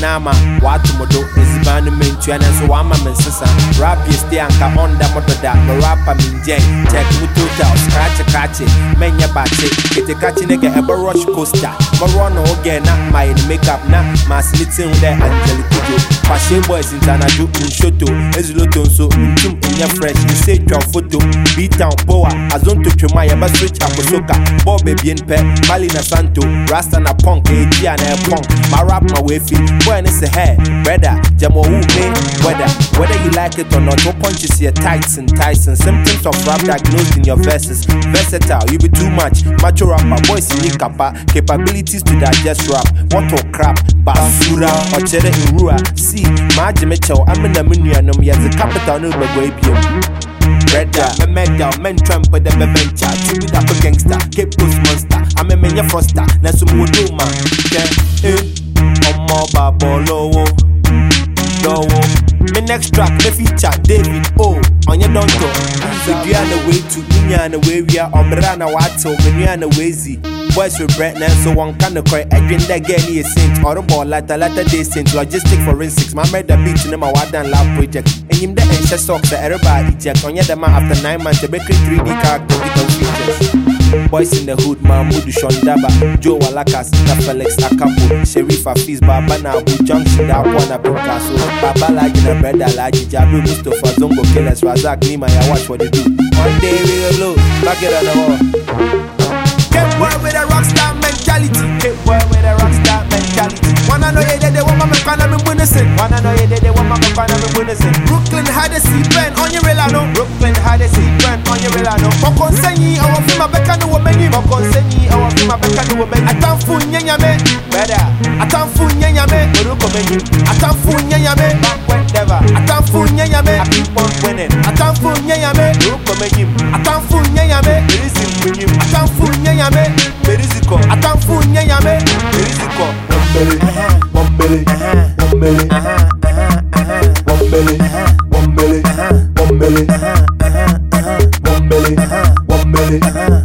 nama. Wato mo do eziban no mentua nanso wama me nsesa rap yi stay anka onda mo doda me rapper me ngyɛn check mu total scratch kache menya bache kete kache ne ke ebe rush coaster. Run no again na my makeup na ma slitin de angelique jo fashion boys internado nshoto ezuloto nso ntum nyɛ fresh. Nse twa photo. Beatown power. Azonto twema yɛbɛ switch akosoka bɔɔ bebien pɛ mali na santo. Rasta na punk eh, ɛgyi a na eh, ɛpɔn ma rap ma wefi boy ne sɛ hɛ brother gyama ɔwu me weather whether you like it or not wo punches yɛ tights and tyson. Symptoms of rap diagnosed in your verses. Versatile you be too much. Macho rapper boys ni kapa capabilities to digest rap. What or crap. Basura ɔkyerɛ nwura see maa gye me kyɛw amena me nuanom yɛdze capital no ebiem Redda, me medal, men tramp with the venture. Tibi da po gangster, Cape Coast monster. I'm a menya froster, na sumu do man. Yeah, bàbá lọ́wọ́, lọ́wọ́. Me next track, me feature David O. Onye donto, Zidua na way to Inya na way wia, Omra na wato, Menua na wezi. Boys with bread now, so one kind of cry. Edwin that get me a saint, or a ball later, later day saint, logistic forensics. My the beat in my wadan lab project. And him the anxious socks that everybody eject. On the man after nine months, the bakery 3D character with the features. Boys in the hood, Mahmoud Shondaba, Joe Walakas, Na Felix Akapo, Sheriff Afiz, Baba na Abu Junction, that one up in Castle, Baba Lagina, Brother Laji, Jabu Mustafa, Zongo Killers, Razak, Nima, ya watch what they do. One day we will look, back it on the wall. Get boy with a rockstar mentality. Get boy with a rockstar mentality. Wanna know you did the woman me kana me bunesin. Wanna know you did the woman me kana me bunesin. Brooklyn had a sea pen on your real no. Brooklyn had a sea pen on your real no. Pokon senyi awo fi ma my back wo meni. wo bɛ atamfo nye nyame. Bɛda atamfo nye nyame. Orúkọ méjì atamfo nye nyame. Bakwendeva atamfo nye nyame. Abipɔn wɛnɛ atamfo nye nyame. Orúkọ méjì atamfo nye nyame. Berisi mbunyi atamfo nye nyame. Berisi kɔ atamfo nye nyame. Berisi kɔ. Bombele, bombele, bombele, bombele, bombele, bombele, bombele, bombele.